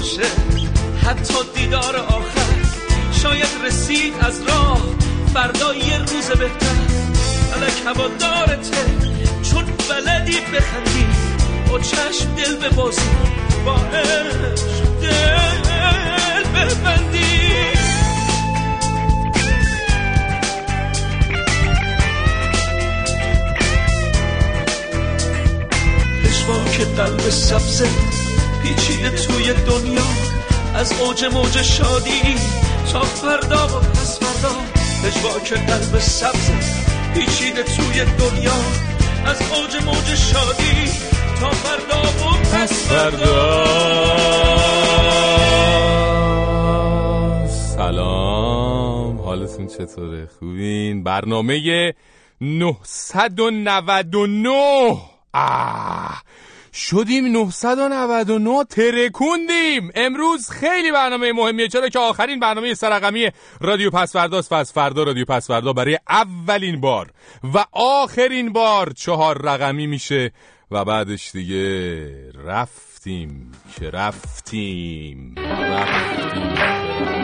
باشه. حتی دیدار آخر شاید رسید از راه. فردا یه روز بهتر. فلک هوا دارته. چون بلدی بخندی. با چشم دل ببازی. با عشق دل ببندی. که قلب سبزه پیچیده توی دنیا. از اوج موج شادی تا فردا و پس فردا. که قلب سبزه پیچیده توی دنیا. از اوج موج شادی تا فردا و پس فردا. سلام. حالتون چطوره؟ خوبین؟ برنامه 999 آه. شدیم 999 ترکوندیم. امروز خیلی برنامه مهمیه. چرا که آخرین برنامه سرقمی رادیو پسفرداست پس فردا رادیو پسفردا برای اولین بار و آخرین بار چهار رقمی میشه و بعدش دیگه رفتیم که رفتیم. رفتیم.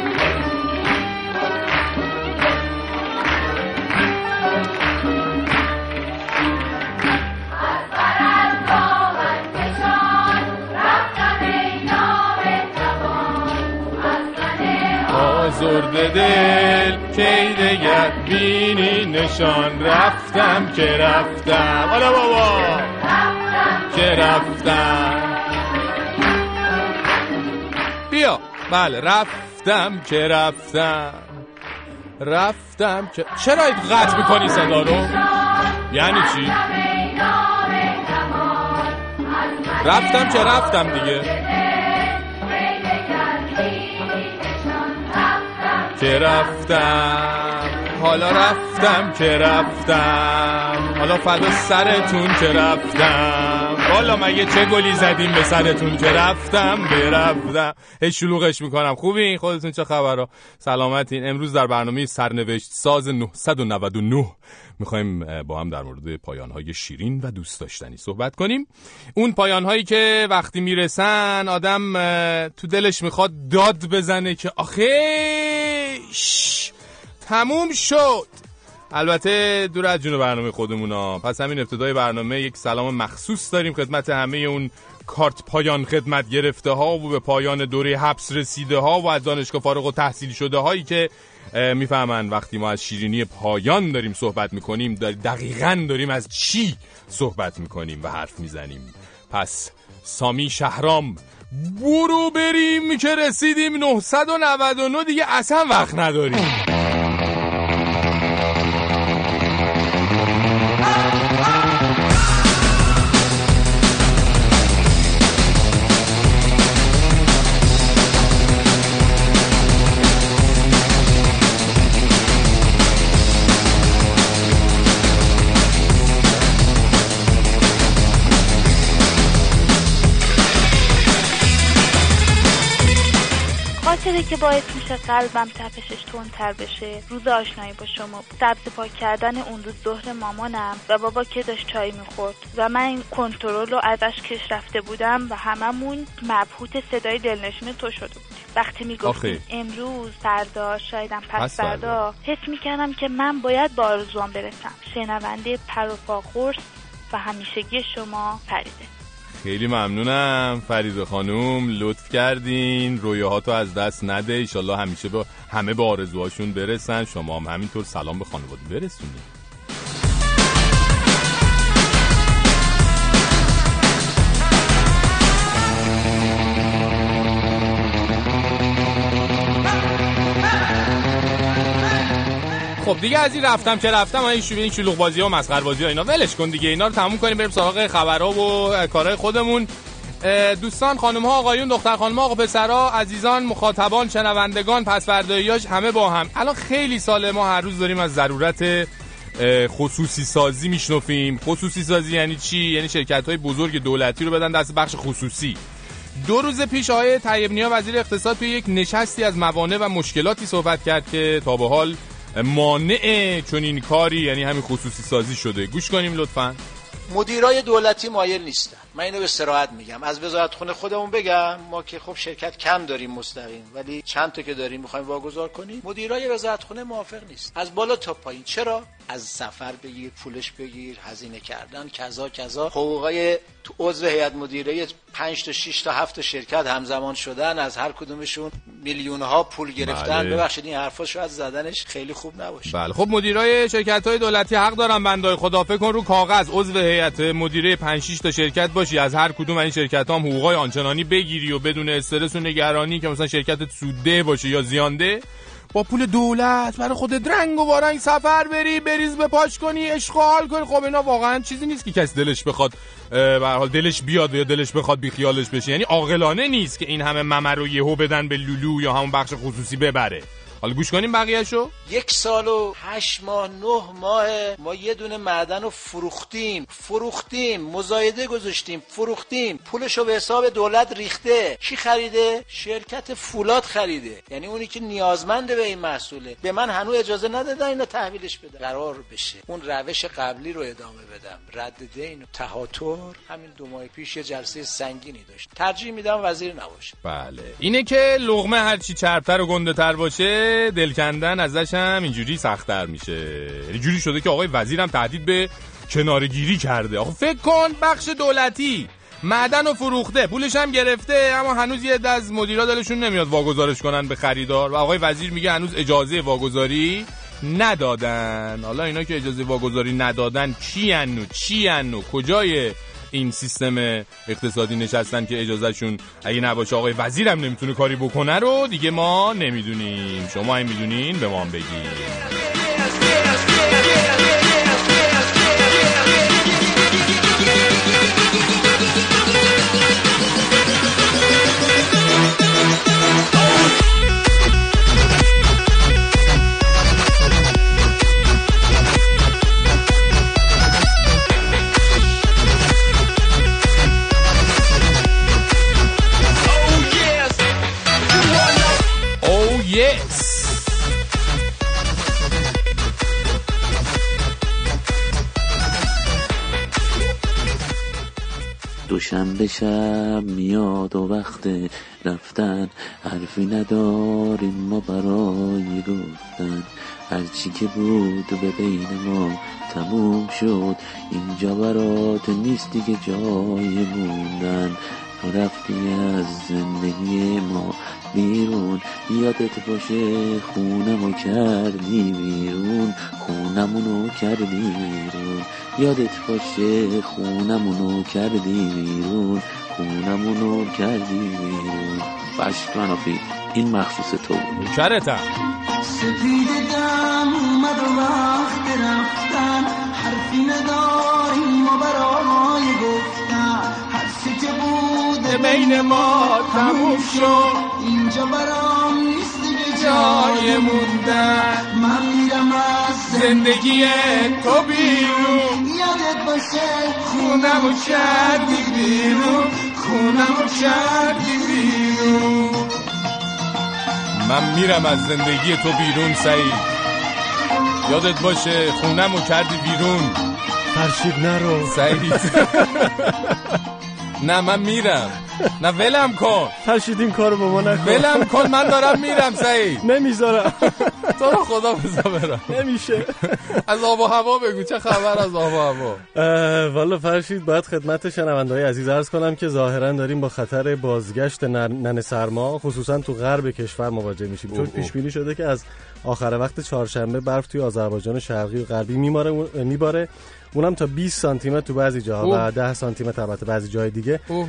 آزرد دل کی دگر بینی نشان؟ رفتم که رفتم. حالا بابا. که رفتم. بیا. بله رفتم که رفتم. رفتم که چرا قطع می‌کنی صدا رو؟ یعنی چی؟ رفتم که رفتم دیگه. که رفتم. حالا رفتم که رفتم. حالا فدا سرتون که رفتم. والا مگه چه گلی زدیم به سرتون که رفتم برفتم. هی شلوغش می‌کنم. خوبی خودتون چه خبر سلامتین. امروز در برنامه سرنوشت ساز 999 می‌خوایم با هم در مورد پایانهای شیرین و دوست داشتنی صحبت کنیم. اون پایانهایی که وقتی می‌رسن آدم تو دلش می‌خواد داد بزنه که آخیش تموم شد. البته دور از جون برنامه خودمونا. پس همین ابتدای برنامه یک سلام مخصوص داریم خدمت همه اون کارت پایان خدمت گرفته ها و به پایان دوره حبس رسیده ها و از دانشگاه فارغ و تحصیل شده هایی که می‌فهمن وقتی ما از شیرینی پایان داریم صحبت می‌کنیم دقیقا داریم از چی صحبت می‌کنیم و حرف می‌زنیم. پس سامی شهرام برو بریم که رسیدیم. 999 دیگه اصلا وقت نداریم. خاطره که باعث میشه قلبم تپشش تندتر بشه. روز آشنایی با شما بود. سبز پاک کردن اون روز ظهر مامانم و بابا که داشت چای می‌خورد. و من این کنترل رو ازش کش رفته بودم و هممون مبهوت صدای دلنشین تو شده بودیم. وقتی می‌گفتیم امروز فردا شایدم پس فردا. حس می‌کردم که من باید با آرزوام برسم. شنونده پر و و همیشگی شما فریده. خیلی ممنونم. فرید خانوم لطف کردین. رویاهاتو از دست نده. ایشالله همیشه به همه به آرزوهاشون برسن. شما هم همینطور. سلام به خانواده. برسونید. خب دیگه از این رفتم که رفتم این شو این شلوغ بازی ها مسخره بازی ها اینا. ولش کن دیگه اینا رو تموم کنیم بریم سراغ خبرها و کارهای خودمون. دوستان خانم ها آقایون دختر خانم ها آقا پسرها عزیزان مخاطبان شنوندگان پس فرداییاش همه با هم. الان خیلی ساله ما هر روز داریم از ضرورت خصوصی سازی میشنفیم خصوصی سازی یعنی چی؟ یعنی شرکت های بزرگ دولتی رو بدن دست بخش خصوصی. دو روز پیش آقای طیب وزیر اقتصاد توی یک نشستی از موانع و مشکلاتی صحبت کرد که تا به حال مانع چون این کاری یعنی همین خصوصی سازی شده. گوش کنیم لطفا. مدیرای دولتی مایل نیستن. من اینو به سراحت میگم. از وزارت خونه خودمون بگم. ما که خب شرکت کم داریم مستقیم ولی چند تا که داریم می‌خوایم واگذار کنیم. مدیرای وزارت خونه موافق نیست. از بالا تا پایین. چرا؟ از سفر بگیر پولش بگیر هزینه کردن کذا کذا. حقوقای تو عضو هیئت مدیره 5 تا 6 تا 7 شرکت همزمان شدن. از هر کدومشون میلیون ها پول گرفتن. بله. ببخشید این حرفا شاید زدنش خیلی خوب نباشه. بله. خب مدیرای شرکت های دولتی حق دارن بندای خدا. فکر کن رو کاغذ. عضو هیئت مدیره 5 6 تا شرکت باشی. از هر کدوم این شرکت هم حقوقای آنچنانی بگیری و بدون استرس و نگرانی که مثلا شرکت سودده باشه یا زیانده با پول دولت برای خود رنگ و وارنگ سفر بری بریز به پاش کنی اشغال کنی. خب اینا واقعا چیزی نیست که کسی دلش بخواد به حال دلش بیاد یا دلش بخواد بیخیالش بشه. یعنی عاقلانه نیست که این همه ممر رو یهو بدن به لولو یا همون بخش خصوصی ببره. حالا گوش کنیم بقیهشو. یک سال و هشت ماه نه ماه ما یه دونه معدن رو فروختیم. فروختیم مزایده گذاشتیم فروختیم. پولشو به حساب دولت ریخته. کی خریده؟ شرکت فولاد خریده. یعنی اونی که نیازمنده به این محصوله. به من هنوز اجازه ندادن اینو تحویلش بده قرار بشه اون روش قبلی رو ادامه بدم. رد دین و تهاتر. همین دو ماه پیش یه جلسه سنگینی داشت. ترجیح میدم وزیر نباشه. بله. اینه که لغمه هرچی چربتر و گنده تر باشه دل کندن ازش هم اینجوری سختتر میشه. اینجوری شده که آقای وزیرم تهدید به کنارگیری کرده. آخه فکر کن بخش دولتی. معدن و فروخته. پولش هم گرفته اما هنوز یه از مدیرا دلشون نمیاد واگذارش کنن به خریدار. و آقای وزیر میگه هنوز اجازه واگذاری ندادن. حالا اینا که اجازه واگذاری ندادن چی و چی و کجای این سیستم اقتصادی نشستن که اجازهشون اگه نباشه آقای وزیرم نمی‌تونه کاری بکنه رو دیگه ما نمی‌دونیم. شما هم می‌دونین به ما هم دوشنبه شب میاد و وقت رفتن حرفی نداریم ما برای گفتن. هرچی که بود به بین ما تموم شد اینجا برات نیست دیگه جای موندن. تو رفتی از زندگی ما بیرون. یادت باشه خونمو کردی بیرون. خونمونو کردی بیرون. یادت باشه خونمونو کردی بیرون. خونمونو کردی بیرون. بشت منافی این مخصوص تو بود. کرتا سپید دم اومد و وقت رفتن. حرفی نداریم و برای که بین ما تموم شد. اینجا برام نیست دیگه جای موندن. من میرم از زندگی تو بیرون. یادت باشه. خونمو کردی بیرون. خونمو کردی بیرون. من میرم از زندگی تو بیرون سعید. یادت باشه خونمو کردی بیرون. فرشید نرو. سعید. نه من میرم. نه ولم کن. فرشید این کارو با ما نکن. ولم کن من دارم میرم سعید. نمی‌ذارم. تو رو خدا بذار برم. نمیشه. از آب و هوا بگو چه خبر از آب و هوا؟ والا فرشید باید خدمت شنوندهای عزیز عرض کنم که ظاهرا داریم با خطر بازگشت نن سرما خصوصا تو غرب کشور مواجه میشیم. چون پیش بینی شده که از آخر وقت چهارشنبه برف توی آذربایجان شرقی و غربی میباره میباره. اونم تا 20 سانتی متر تو بعضی جاها و 10 سانتی متر البته بعضی جای دیگه. اوه.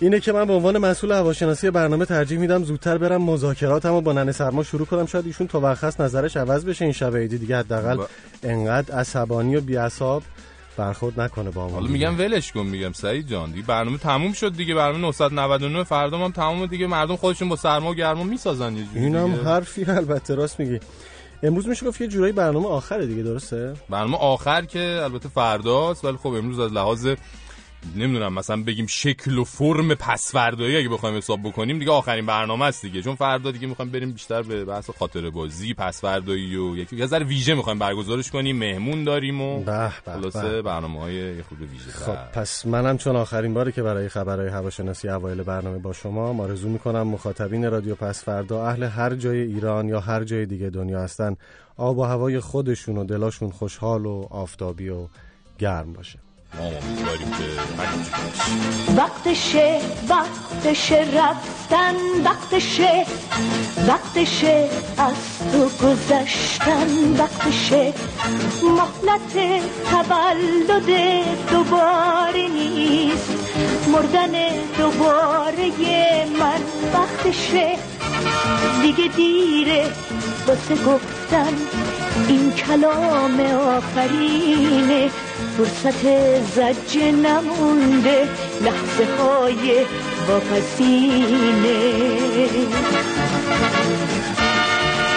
اینه که من به عنوان مسئول هواشناسی برنامه ترجیح میدم زودتر برم مذاکراتمو با ننه سرما شروع کنم. شاید ایشون تو وقت نظرش عوض بشه این شب عیدی دیگه حداقل. انقدر عصبانی و بی‌عصاب برخورد نکنه با ما حالا میگم ولش کن میگم سعید جان دیگه برنامه تموم شد دیگه برنامه 999 فردا هم تموم دیگه. مردم خودشون با سرما و گرما می‌سازن یه جوری اینم حرفی البته راست میگی. امروز میشه گفت یه جورایی برنامه آخره دیگه درسته؟ برنامه آخر که البته فرداست ولی خب امروز از لحاظ نمی‌دونم مثلا بگیم شکل و فرم پسفردایی اگه بخوایم حساب بکنیم دیگه آخرین برنامه است دیگه. چون فردا دیگه می‌خوایم بریم بیشتر به بحث خاطر بازی پسفردایی و یکی یه ذره ویژه می‌خوایم برگزارش کنیم مهمون داریم و خلاصه به. برنامه های یه خود ویژه خب پس منم چون آخرین باری که برای خبرهای هواشناسی اوایل برنامه با شما آرزو می‌کنم. مخاطبین رادیو پس فردا اهل هر جای ایران یا هر جای دیگه دنیا هستن. آب و هوای خودشون و دلاشون خوشحال و آفتابی و گرم باشه. ما امیدواریم که باشه. وقتشه وقتشه رفتن وقتشه وقتشه از تو گذشتن وقتشه مهلت تولد دوباره نیست مردن دوباره من وقتشه دیگه دیره واسه گفتن این کلام آخرینه فرصت زجه نمونده لحظه های واپسینه.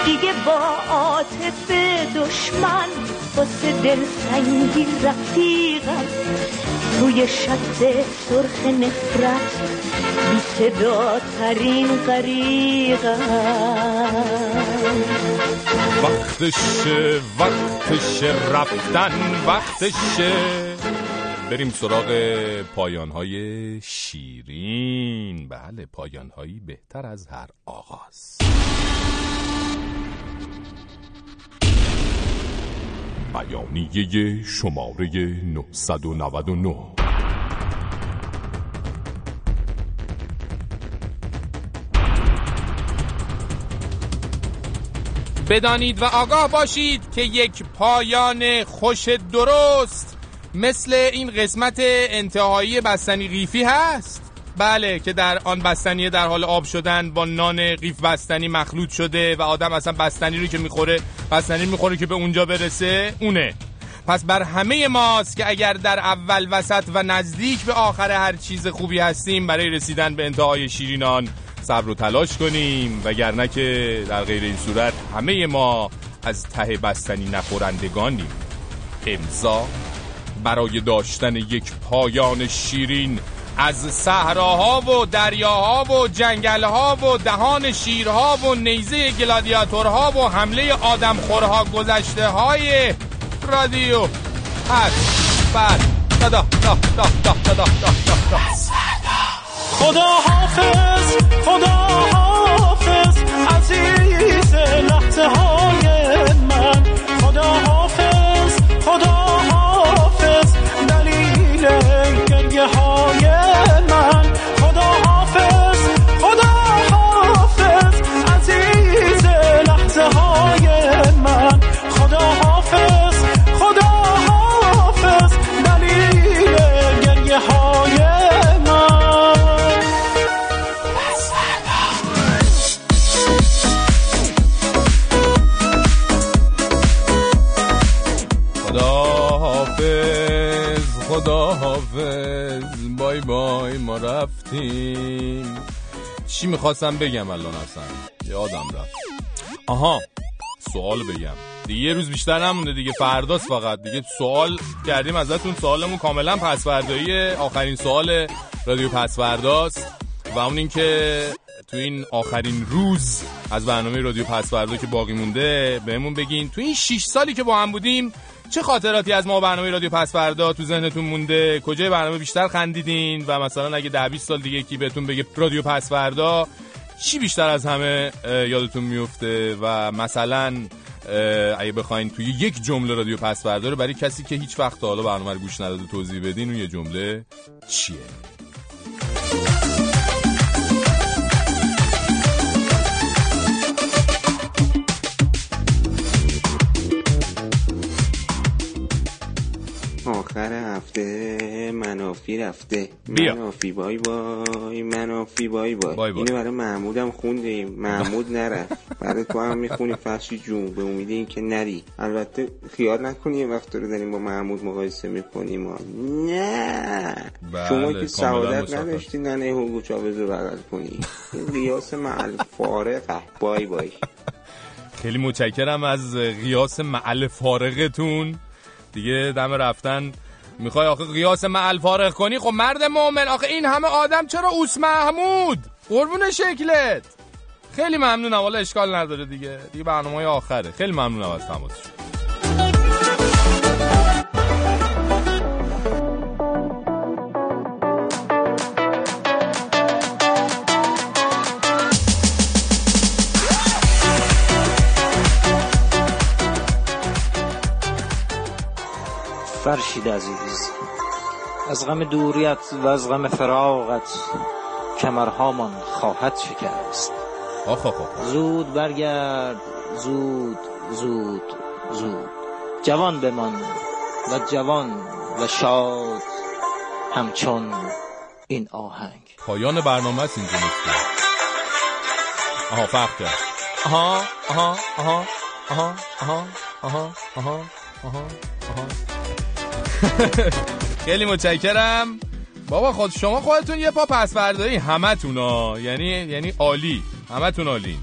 دیگه با عاطف دشمن واسه دل سنگی رفیقم. روی شط سرخ نفرت بی صدا ترین وقتشه وقتشه رفتن وقتشه بریم سراغ پایان های شیرین. بله پایان هایی بهتر از هر آغاز. بیانیه شماره 999 بدانید و آگاه باشید که یک پایان خوش درست مثل این قسمت انتهایی بستنی قیفی هست. بله که در آن بستنی در حال آب شدن با نان قیف بستنی مخلوط شده و آدم اصلا بستنی رو که می‌خوره بستنی می‌خوره که به اونجا برسه اونه. پس بر همه ماست که اگر در اول وسط و نزدیک به آخر هر چیز خوبی هستیم برای رسیدن به انتهای شیرین آن صبر و تلاش کنیم. وگرنه که در غیر این صورت همه ما از ته بستنی نخورندگانیم. امضا برای داشتن یک پایان شیرین از صحراها و دریاها و جنگلها و دهان شیرها و نیزه گلادیاتورها و حمله آدمخورها گذشته های رادیو پس بعد دا دا دا دا دا دا دا دا دا خدا حافظ خدا حافظ عزیز لحظه های من. خدا حافظ. رفتیم چی می‌خواستم بگم الان اصلا؟ یادم رفت. آها سوال بگم. دیگه یه روز بیشتر نمونده دیگه فرداست فقط. دیگه سوال کردیم ازتون سوالمون کاملا پسوردایی آخرین سوال رادیو پسورداست و اون اینکه تو این آخرین روز از برنامه رادیو پسوردا که باقی مونده بهمون بگین. تو این 6 سالی که با هم بودیم چه خاطراتی از ما برنامه رادیو پسوردا تو ذهنتون مونده؟ کجای برنامه بیشتر خندیدین؟ و مثلا اگه ده 20 سال دیگه کی بهتون بگه رادیو پسوردا چی بیشتر از همه یادتون میفته؟ و مثلا اگه بخواین توی یک جمله رادیو پسوردا رو برای کسی که هیچ وقت تا حالا برنامه رو گوش نداده توضیح بدین اون یه جمله چیه؟ هفته منافی رفته. بیا. منافی بای بای منافی بای بای, بای بای. اینو برای محمودم خوندیم. محمود نرفت. برای تو هم می‌خونی فرشی جون به امید اینکه نری. البته خیال نکنی یه وقت رو داریم با محمود مقایسه می‌کنیم. نه. بله، شما که سعادت. نداشتی ننه هوگو چاوز رو بغل کنی. ریاس معل فارقه بای بای خیلی متشکرم از قیاس معل فارغتون. دیگه دم رفتن می‌خوای آخه قیاس معل فارغ کنی؟ خب مرد مؤمن. آخه این همه آدم چرا اوس محمود؟ قربون شکلت. خیلی ممنونم. والا اشکال نداره دیگه. دیگه برنامه آخره. خیلی ممنونم از تماسش فرشید عزیز. از غم دوریت و از غم فراغت کمرهامان خواهد شکست. آخ آخ آخ. زود برگرد زود زود زود. جوان بمان و جوان و شاد همچون این آهنگ. پایان برنامه است اینجا آها فرق کرد. آها آها آها آها آها آها آها آها آها. خیلی متشکرم. بابا خود شما خودتون یه پا پس برداری همتونا یعنی یعنی عالی. همتون عالی.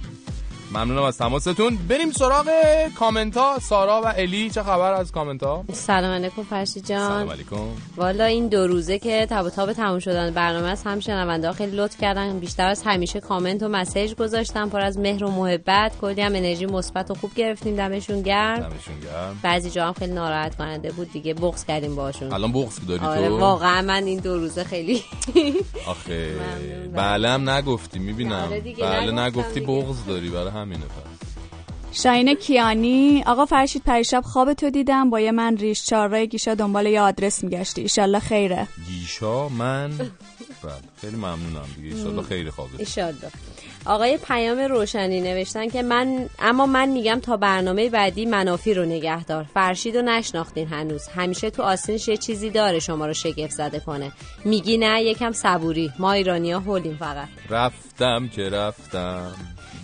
ممنونم از تماستون. بریم سراغ کامنت ها سارا و الی چه خبر از کامنت ها سلام علیکم فرشی جان. سلام علیکم. والا این دو روزه که تب تاب تموم شدن برنامه است هم شنونده ها خیلی لطف کردن. بیشتر از همیشه کامنت و مسیج گذاشتن پر از مهر و محبت. کلی هم انرژی مثبت و خوب گرفتیم. دمشون گرم. دمشون گرم. بعضی جا هم خیلی ناراحت کننده بود دیگه. بغض کردیم باشون الان بغض داری آره تو؟ واقعا من این دو روزه خیلی آخه. بله هم نگفتی می‌بینم. بله دیگه، بله نگفتی. بغض داری. برای همینه پس شاین کیانی آقا فرشید پریشب خواب تو دیدم با یه من ریش چهارراه گیشا دنبال یه آدرس میگشتی. ایشالله خیره. گیشا من؟ بله خیلی ممنونم. دیگه ایشالله خیلی خوابه ایشالله. آقای پیام روشنی نوشتن که من اما من میگم تا برنامه بعدی منافی رو نگه دار فرشید رو نشناختین هنوز. همیشه تو آستینش یه چیزی داره شما رو شگفت زده کنه. میگی نه یکم صبوری. ما ایرانی ها هولیم فقط. رفتم که رفتم.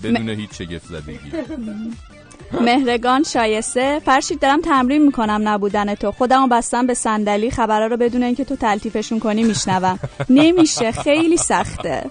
بدون هیچ شگفت زدگی. مهرگان شایسته فرشید دارم تمرین می‌کنم نبودن تو. خودمو بستم به صندلی خبرها رو بدون اینکه تو تلطیفشون کنی میشنوم. نمیشه خیلی سخته.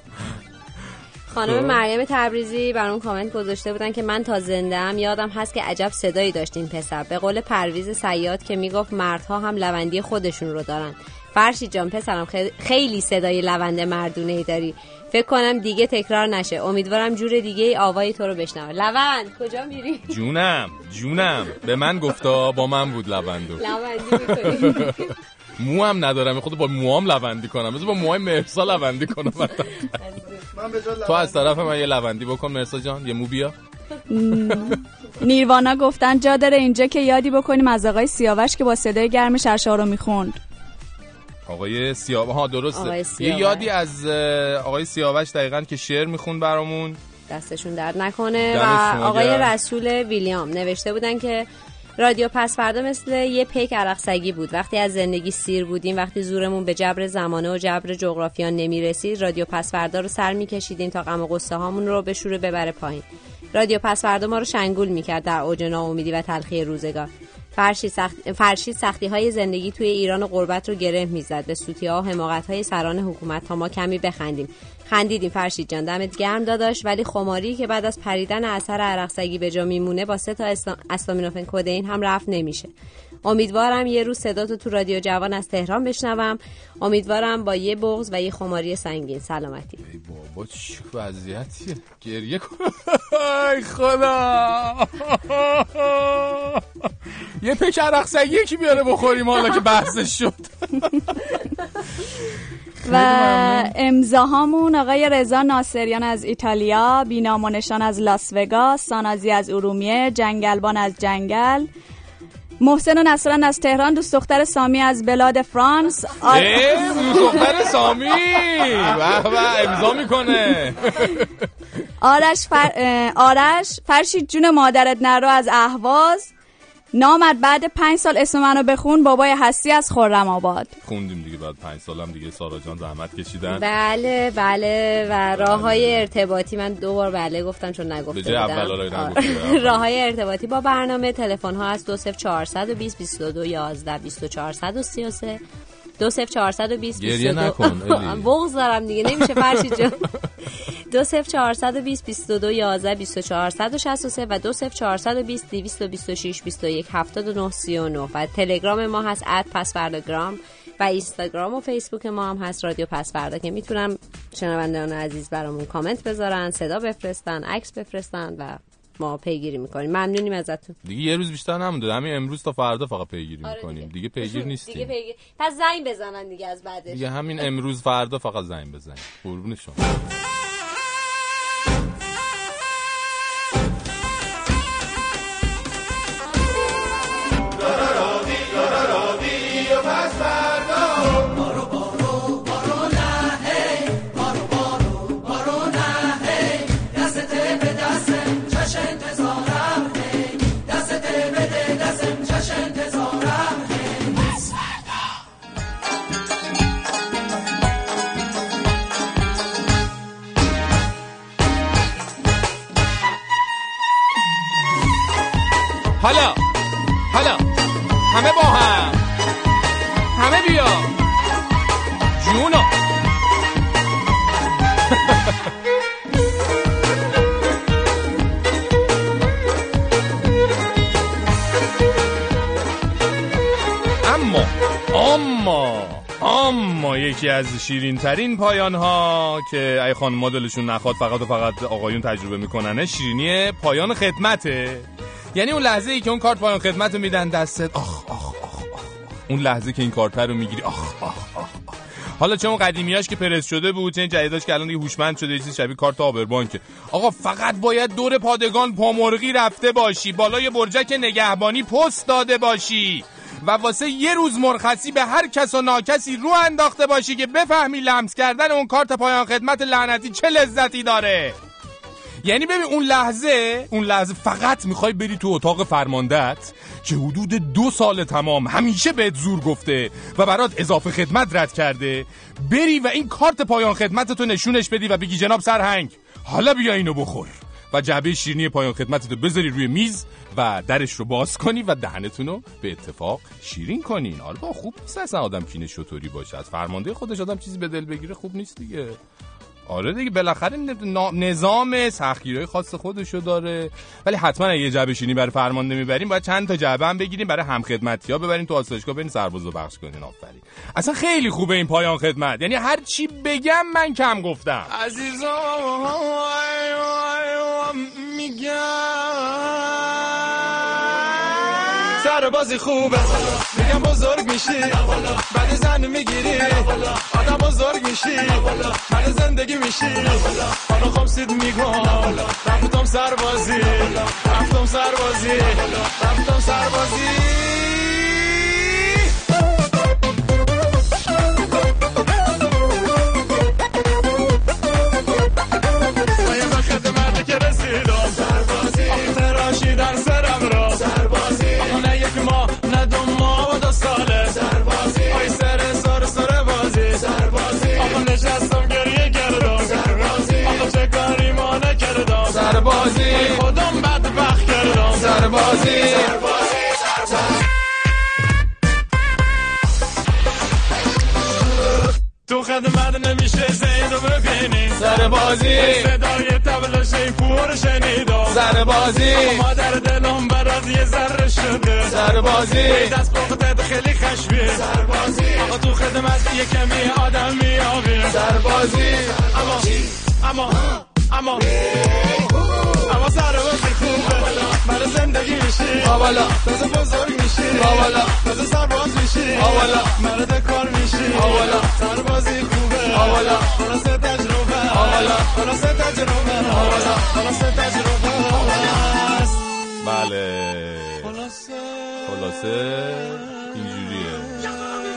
خانم مریم تبریزی برام کامنت گذاشته بودن که من تا زنده ام. یادم هست که عجب صدایی داشت این پسر. به قول پرویز سیاد که می‌گفت مردها هم لوندی خودشون رو دارن. فرشید جان پسرم خیلی- خیلی صدای لونده مردونه ای داری. فکر کنم دیگه تکرار نشه. امیدوارم جور دیگه ای آوای تو رو بشنوه. لوند کجا میری؟ جونم جونم. به من گفتا با من بود لوندو لوندی می‌کنی؟ مو هم ندارم. خود با موام لوندی کنم. بذار با موهای مرسا لوندی کنم. تو از طرف من یه لوندی بکن مرسا جان. یه مو بیا. نیروانا گفتن جا داره اینجا که یادی بکنیم از آقای سیاوش که با صدای گرمش اشعار رو می‌خوند. آقای سیاوش ها درسته. آقای یه. یادی از آقای سیاوش دقیقا که شعر میخون برامون. دستشون درد نکنه. و آقای. رسول ویلیام. نوشته بودن که رادیو پس فردا مثل یه پیک عرق سگی بود. وقتی از زندگی سیر بودیم وقتی زورمون به جبر زمانه و جبر جغرافیا نمی‌رسید رادیو پس فردا رو سر میکشیدیم تا غم و غصه هامون رو به شوره ببره پایین. رادیو پس فردا ما رو شنگول می‌کرد در اوج ناامیدی و تلخی روزگار. فرشید, سخت... فرشید سختی های زندگی توی ایران و غربت رو گره می‌زد. به سوتی ها و حماقت های سران حکومت تا ما کمی بخندیم. خندیدیم فرشید جان دمت گرم داداش. ولی خماری که بعد از پریدن اثر عرق سگی به جا میمونه با سه تا اسلا- اسلامینوفن کدئین هم رفت نمیشه. امیدوارم یه روز صداتو تو رادیو جوان از تهران بشنوم. امیدوارم با یه بغض و یه خماری سنگین. سلامتی. ای بابا چه وضعیتیه؟ گریه کنم ای خدا. یه پک عرق سگی یکی بیاره بخوریم حالا که بحثش شد. و امضاهامون آقای رضا ناصریان از ایتالیا بینام و نشان از لاس وگاس سانازی از ارومیه جنگلبان از جنگل محسن و نصران از تهران دوست دختر سامی از بلاد فرانس. دوست دختر سامی. امضا می‌کنه. آرش, فر... آرش فرشید جون مادرت نرو از اهواز. نامد بعد پنج سال اسم منو بخون بابای هستی از خرم آباد. خوندیم دیگه بعد پنج سالم دیگه سارا جان زحمت کشیدن. بله بله و راه های ارتباطی. من دو بار بله گفتم چون نگفته به جای بودم. اول آره. راه های ارتباطی با برنامه تلفن ها از 20420 22 11 24433 20420 گریه 22 نکن،. بغض دارم دیگه نمیشه فرشید جان دو صفر چهارصد و بیست بیست و دو یازده بیست و چهارصد و شست و سه و دو صفر چهارصد و بیست دیویست و بیست و شیش بیست و یک هفتاد و نه سی و نه و تلگرام ما هست اد پسوردگرام و اینستاگرام و فیسبوک ما هم هست رادیو پسوردا که می‌تونم شنوندگان عزیز برامون کامنت بذارن صدا بفرستن عکس بفرستن و ما پیگیری می‌کنیم. ممنونیم ازتون. دیگه یه روز بیشتر نمونده. همین امروز تا فردا فقط پیگیری آره می‌کنیم. دیگه. دیگه پیگیر دیگه نیستیم. پیگیر. پس زنگ بزنن دیگه از بعدش. دیگه همین امروز فردا فقط زنگ بزنیم. قربون شما. حالا حالا همه با هم همه بیا. جونو. اما اما اما یکی از شیرین ترین پایان ها که ای خانم مدلشون نخواد فقط و فقط آقایون تجربه میکننه شیرینی پایان خدمته. یعنی اون لحظه ای که اون کارت پایان خدمت رو میدن دستت آخ آخ آخ آخ. اون لحظه که این کارت رو می‌گیری آخ آخ آخ. حالا چه اون قدیمیاش که پرس شده بود چه جدیداش که الان دیگه هوشمند شده چیز شبیه کارت آبربانکه آقا فقط باید دور پادگان پامرغی رفته باشی بالای برجک نگهبانی پست داده باشی و واسه یه روز مرخصی به هر کس و ناکسی رو انداخته باشی که بفهمی لمس کردن اون کارت پایان خدمت لعنتی چه لذتی داره یعنی ببین اون لحظه اون لحظه فقط می‌خوای بری تو اتاق فرماندت که حدود دو سال تمام همیشه بهت زور گفته و برات اضافه خدمت رد کرده. بری و این کارت پایان خدمت تو نشونش بدی و بگی جناب سرهنگ حالا بیا اینو بخور. و جعبه شیرینی پایان خدمتتو بذاری روی میز و درش رو باز کنی و دهنتونو به اتفاق شیرین کنین آره خوب نیست اصلا آدم کینه شطوری باشه. فرمانده خودش آدم چیزی به دل بگیره خوب نیست دیگه. آره دیگه بالاخره نظام سختگیری خاص خودشو داره. ولی حتما اگه جعبه شیرینی برای فرمانده می‌بریم باید چند تا جعبه هم بگیریم برای هم خدمتی ها ببریم تو آسایشگاه برین سربازو بخش کنین آفرین. اصلا خیلی خوبه این پایان خدمت. یعنی هر چی بگم من کم گفتم. میگم. سربازی خوبه. میگم بزرگ میشی. بعد زن می‌گیری. آدم بزرگ میشی. بعد زندگی میشی. حالا خمسید میگم. رفتم سربازی. رفتم سربازی. رفتم سربازی. باید سربازی سربازی سربازی تو خدمت نمیشه زین رو ببینی. سر بازی. صدای تبل شیپور شنیدم. سر بازی. مادر دلم برات یه ذره شده. سر بازی. دست بختت خیلی خشبی سر بازی. آقا تو خدمت یه کمی آدم میابی سر بازی. اما اما اما اما سر بازی خوبه برای زندگی میشی. آوالا. تازه بزرگ میشی. آوالا. تازه سرباز میشی. آوالا. مرد کار میشی. آوالا. سربازی خوبه. آوالا. خلاص تجربه. آوالا. خلاص تجربه. آوالا. خلاص تجربه. بله. خلاصه. اینجوریه.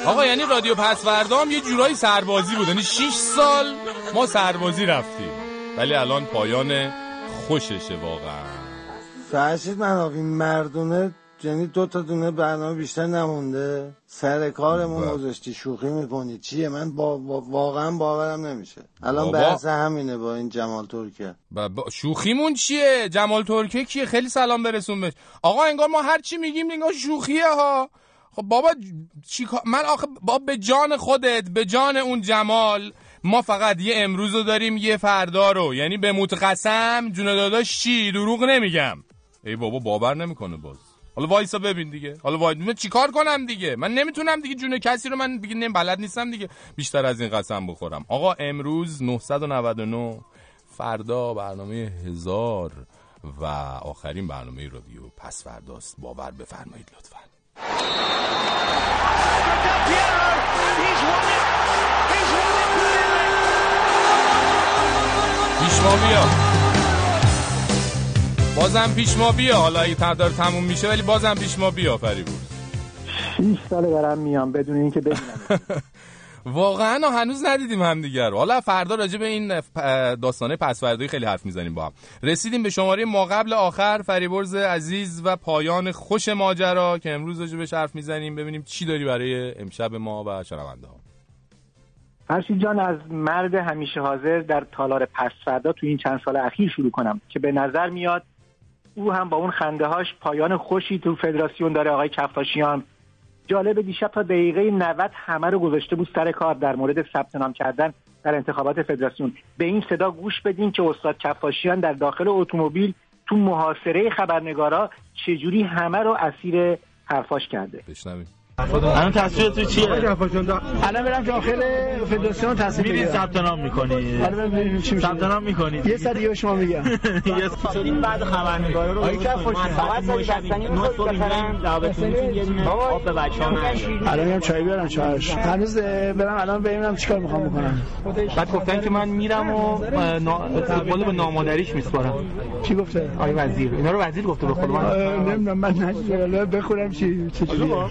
آقا یعنی رادیو پسوردا هم یه جورایی سربازی بود. یعنی 6 سال ما سربازی رفتیم. ولی الان پایان خوششه واقعا. فرشید مناقی مردونه یعنی دو تا دونه برنامه بیشتر نمونده. سر کارمون بله. گذاشتی شوخی می‌کنی. چیه؟ من با, با- واقعا باورم نمیشه. الان. بحث همینه با این جمال ترکیه با با شوخیمون چیه؟ جمال ترکه کیه؟ خیلی سلام برسون بهش. آقا انگار ما هر چی میگیم انگار شوخیه ها. خب بابا چی من آخه بابا به جان خودت به جان اون جمال ما فقط یه امروز رو داریم یه فردا رو. یعنی به متقسم جون داداش چی؟ دروغ نمیگم. ای بابا باور نمی‌کنه باز. حالا وایسا ببین دیگه. حالا وای من چیکار کنم دیگه؟ من نمی‌تونم دیگه جون کسی رو من دیگه نمی بلد نیستم دیگه. بیشتر از این قسم بخورم. آقا امروز 999 فردا برنامه هزار و آخرین برنامه رادیو پس فرداست. باور بفرمایید لطفا. پیش ما بیا. بازم پیش ما بیا. حالا اگه تردار تموم میشه ولی بازم پیش ما بیا فریبور 6 ساله دارم میام بدون اینکه ببینم. واقعا هنوز ندیدیم همدیگر حالا فردا راجع به این داستانه پس فردایی خیلی حرف می‌زنیم با هم. رسیدیم به شماره ما قبل آخر. فریبرز عزیز و پایان خوش ماجرا که امروز راجع بهش حرف می‌زنیم. ببینیم چی داری برای امشب ما و شنونده ها. فرشید جان از مرد همیشه حاضر در تالار پس فردا تو این چند سال اخیر شروع کنم که به نظر میاد او هم با اون خنده هاش پایان خوشی تو فدراسیون داره آقای کفاشیان. جالب دیشب تا دقیقه 90 همه رو گذاشته بود سر کار در مورد ثبت نام کردن در انتخابات فدراسیون. به این صدا گوش بدین که استاد کفاشیان در داخل اتومبیل تو محاصره خبرنگارا چجوری همه رو اسیر حرفاش کرده. بشنویم. الان تصویر تو چیه؟ الان برم داخل فدراسیون تصویر میری بگیرم. ثبت نام می‌کنی. چی میشه. ثبت نام می‌کنی. یه سر دیگه شما میگم. یه بعد خبرنگارا رو. فقط دونه آب به بچه‌ها الان میرم چای بیارم چاش. هنوز برم الان ببینم چیکار می‌خوام بکنم؟ بعد گفتن که من میرم و فوتبال به نامادریش میسپارم. چی گفته؟ آقای وزیر. اینا رو وزیر گفته به خود من. نمی‌دونم من نشده بخورم چی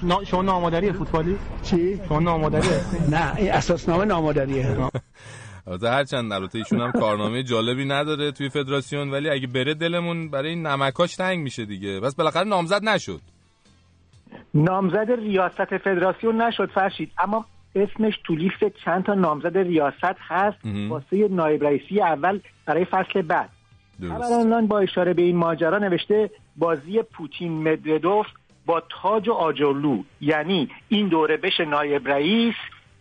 نا- شما نامادری فوتبالی؟ چی؟ شما نامادری؟ نه این اساسنامه نامادریه. البته هرچند البته ایشون هم کارنامه جالبی نداره توی فدراسیون ولی اگه بره دلمون برای این نمکاش تنگ میشه دیگه. بس بالاخره نامزد نشد. نامزد ریاست فدراسیون نشد فرشید اما اسمش تو لیست چند تا نامزد ریاست هست. واسه نایب رئیسی اول برای فصل بعد. خبرنگار با اشاره به این ماجرا نوشته بازی پوتین مدردوف با تاج و آجرلو یعنی این دوره بشه نایب رئیس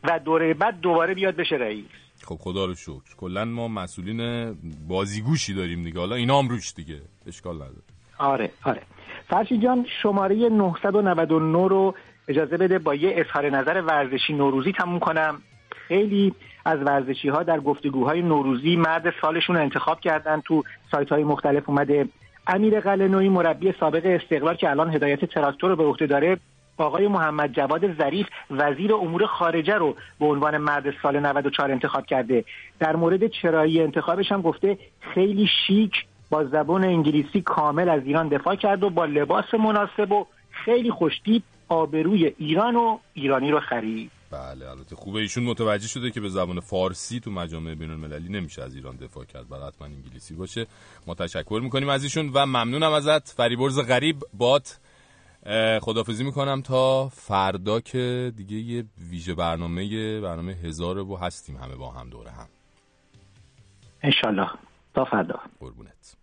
و دوره بعد دوباره بیاد بشه رئیس. خب خدا رو شکر. کلا ما مسئولین بازیگوشی داریم دیگه. حالا اینا هم روش دیگه. اشکال نداره. آره آره. فرشی جان شماره 999 رو اجازه بده با یه اظهار نظر ورزشی نوروزی تموم کنم. خیلی از ورزشی ها در گفتگوهای نوروزی مرد سالشون رو انتخاب کردن. تو سایت های مختلف اومده امیر قلنوی مربی سابق استقلال که الان هدایت تراکتور رو به عهده داره آقای محمد جواد ظریف وزیر امور خارجه رو به عنوان مرد سال 94 انتخاب کرده. در مورد چرایی انتخابش هم گفته خیلی شیک با زبان انگلیسی کامل از ایران دفاع کرد و با لباس مناسب و خیلی خوشتیپ آبروی ایران و ایرانی رو خرید. بله البته خوبه. ایشون متوجه شده که به زبان فارسی تو مجامع بین المللی نمیشه از ایران دفاع کرد. بعد حتما انگلیسی باشه. ما تشکر می‌کنیم از ایشون و ممنونم ازت. فریبرز غریب بات اه، خداحافظی می‌کنم تا فردا که دیگه یه ویژه برنامه برنامه هزار و هستیم همه با هم دوره هم. انشالله. تا فردا. قربونت.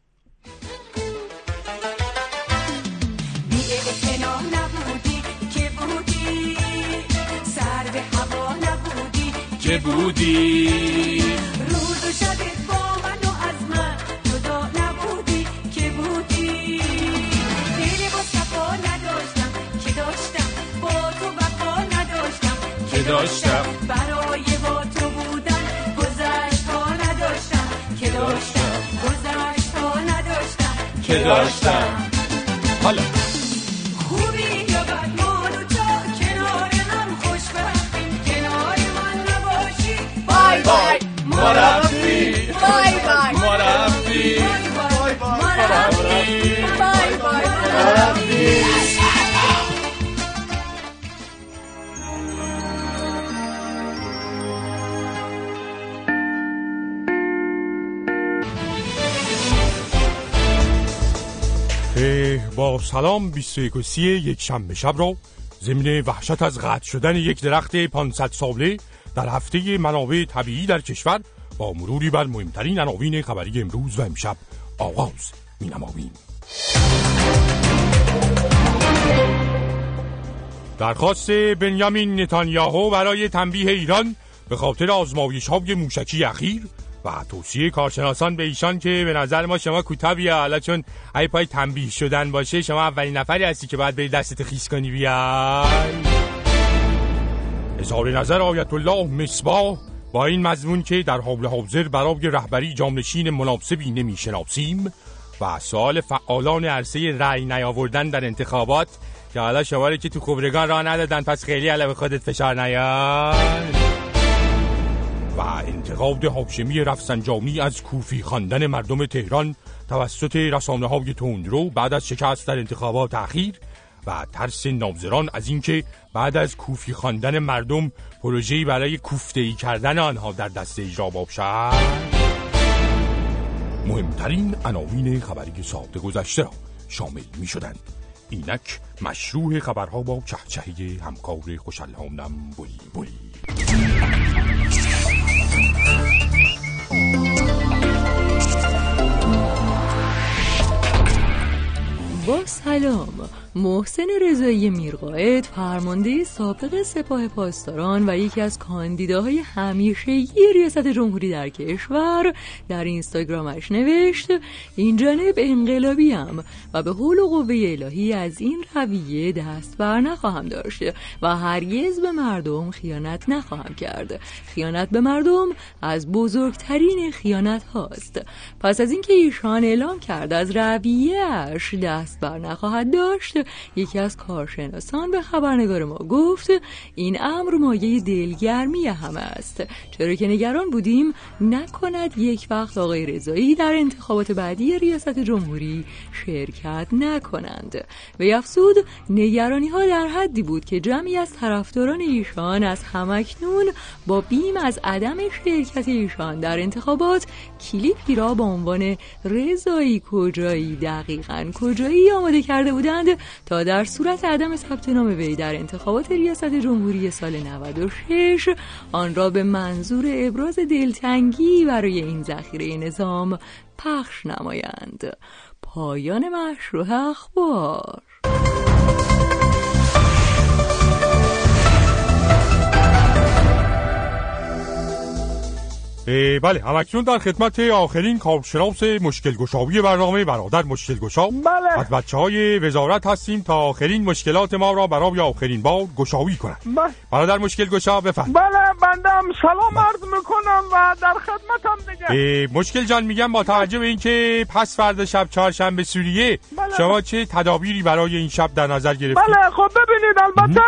که بودی. روز و شبت با من و از من جدا نبودی که بودی. دلی با صفا نداشتم که داشتم با تو وفا نداشتم که داشتم. برای با تو بودن گذشت ها نداشتم که داشتم. گذشت ها نداشتم که داشتم. حالا. رفتیم بای بای رفتیم بای بای رفتیم بای بای رفتیم با سلام 21 و سی یک شنبه شب را ضمن وحشت از قطع شدن یک درخت 500 ساله در هفته منابع طبیعی در کشور با مروری بر مهمترین عناوین خبری امروز و امشب آغاز می نماییم. درخواست بنیامین نتانیاهو برای تنبیه ایران به خاطر آزمایش های موشکی اخیر و توصیه کارشناسان به ایشان که به نظر ما شما کوتاه بیا حالا چون ای پای تنبیه شدن باشه شما اولین نفری هستی که باید بری دستت خیس کنی بیای اظهار نظر آیت الله مصباح با این مضمون که در حال حاضر برای رهبری جامنشین مناسبی نمی‌شناسیم و سوال فعالان عرصه رأی نیاوردن در انتخابات که حالا شما که تو خبرگان راه ندادن پس خیلی علاوه خودت فشار نیار. و انتقاد حاشمی رفسنجانی از کوفی خواندن مردم تهران توسط رسانه های تندرو بعد از شکست در انتخابات اخیر و ترس نامزران از اینکه بعد از کوفی خواندن مردم پروژه‌ای برای کوفته‌ای کردن آنها در دست اجرا باشد مهمترین عناوین خبری ساعت گذشته را شامل می شدند اینک مشروع خبرها با چهچهه همکار خوشالهانم بولی بولی. با سلام. محسن رضایی میرقائد فرمانده سابق سپاه پاسداران و یکی از کاندیداهای همیشگی ریاست جمهوری در کشور در اینستاگرامش نوشت این جانب انقلابیم و به حول و قوه الهی از این رویه دست بر نخواهم داشت و هرگز به مردم خیانت نخواهم کرد. خیانت به مردم از بزرگترین خیانت هاست. پس از اینکه ایشان اعلام کرد از رویهش دست بر نخواهد داشت یکی از کارشناسان به خبرنگار ما گفت این امر مایه دلگرمی همه است. چرا که نگران بودیم نکند یک وقت آقای رضایی در انتخابات بعدی ریاست جمهوری شرکت نکنند. و افزود نگرانی ها در حدی بود که جمعی از طرفداران ایشان از همکنون با بیم از عدم شرکت ایشان در انتخابات کلیپی را با عنوان رضایی کجایی دقیقا کجایی آماده کرده بودند؟ تا در صورت عدم ثبت نام وی در انتخابات ریاست جمهوری سال 96 آن را به منظور ابراز دلتنگی برای این ذخیره نظام پخش نمایند. پایان مشروع اخبار. بله همکنون در خدمت آخرین کارشناس مشکل گشایی برنامه برادر مشکل گشا بله. از بچه های وزارت هستیم تا آخرین مشکلات ما را برای آخرین بار گشایی کنند. بله. برادر مشکل گشا بفرم بله بندم. سلام عرض می‌کنم و در خدمتم دیگه. مشکل جان میگم با توجه به اینکه پس فردا شب چهارشنبه سوریه بله. شما چه تدابیری برای این شب در نظر گرفتید؟ بله خب ببینید البته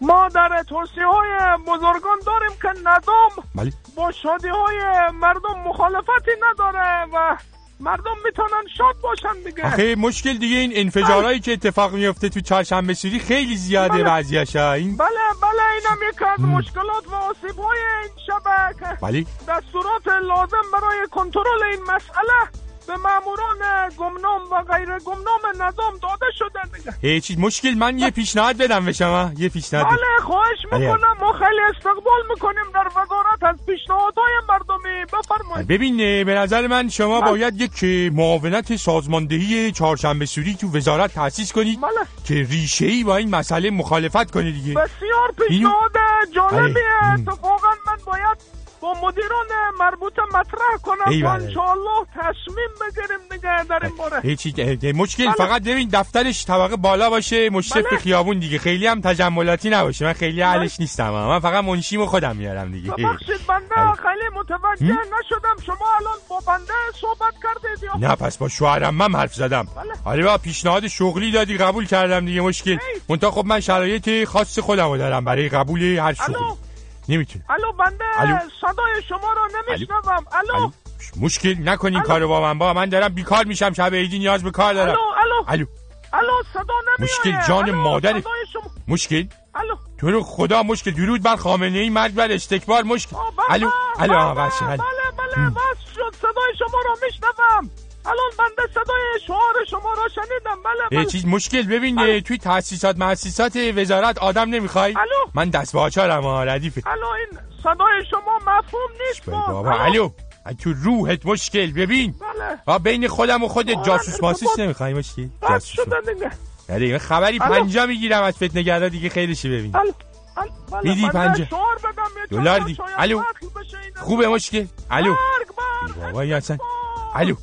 ما در توصیه های بزرگان داریم که نظام بله. با شادی های مردم مخالفتی نداره و مردم می‌تونن شاد باشن دیگه. آخه مشکل دیگه این انفجارهایی که اتفاق میفته تو چهارشنبه سوری خیلی زیاده بله. وضعیش این بله بله اینم یکی از مشکلات و آسیب های این شبه که بله. دستورات لازم برای کنترل این مسئله. به ماموران گمنام و غیر گمنام نظام داده شده دیگه چیز مشکل من یه پیشنهاد بدم به شما یه پیشنهاد. بله خواهش بله. می‌کنم ما خیلی استقبال می‌کنیم در وزارت از پیشنهادهای مردمی بفرمایید ببین به نظر من شما بله. باید یک معاونت سازماندهی چهارشنبه سوری تو وزارت تأسیس کنید بله. که ریشه ای با این مسئله مخالفت کنید دیگه بسیار پیشنهاد جالبیه اتفاقا من باید با مدیران مربوطه مطرح کنم و بله. انشاءالله تصمیم بگیریم دیگه در این باره. هیچ چیز- اه، مشکل بله. فقط ببین دفترش طبقه بالا باشه مشرف بله. خیابون دیگه. خیلی هم تجملاتی نباشه. من خیلی اهلش نیستم من فقط منشیمو خودم میارم دیگه. ببخشید بنده خیلی متوجه نشدم. شما الان با بنده صحبت کردید یا؟ نه پس با شوهرم من حرف زدم. آره با پیشنهاد شغلی دادی قبول کردم دیگه مشکل. منتها خب من شرایط خاص خودم رو دارم برای قبول هر شغلی. نمی‌تونه الو بنده الو. صدای شما رو نمیشنوم. الو. مشکل نکنین کارو با من با من دارم بیکار میشم. شب عیدی نیاز به کار دارم. الو الو. الو. الو صدا نمیاد مشکل جان الو، مادر مشکل. الو. تو رو خدا مشکل. درود بر خامنه ای مرگ بر استکبار مشکل. الو. الو آه، باشه الو. بله. بله بس شد. صدای شما رو میشنوم. الان بنده صدای شعار شما رو شنیدم. بله بله. چیز مشکل ببین اه، توی تاسیسات مؤسسات وزارت آدم نمی‌خوای؟ الو. من دست باچارم ها ردیفه. الو این صدای شما مفهوم نیست با بابا الو. تو روحت مشکل ببین. بله. بین خودم و خودت جاسوس ماسوس بابا. نمی‌خوای مشکل بس جاسوس شده من خبری. پنجا می‌گیرم از فتنه گردا دیگه خیلیشی ببین. بله، میدی بله، یه دلار دی. الو. خوبه مشکل. الو. بابا یا اصلا. الو.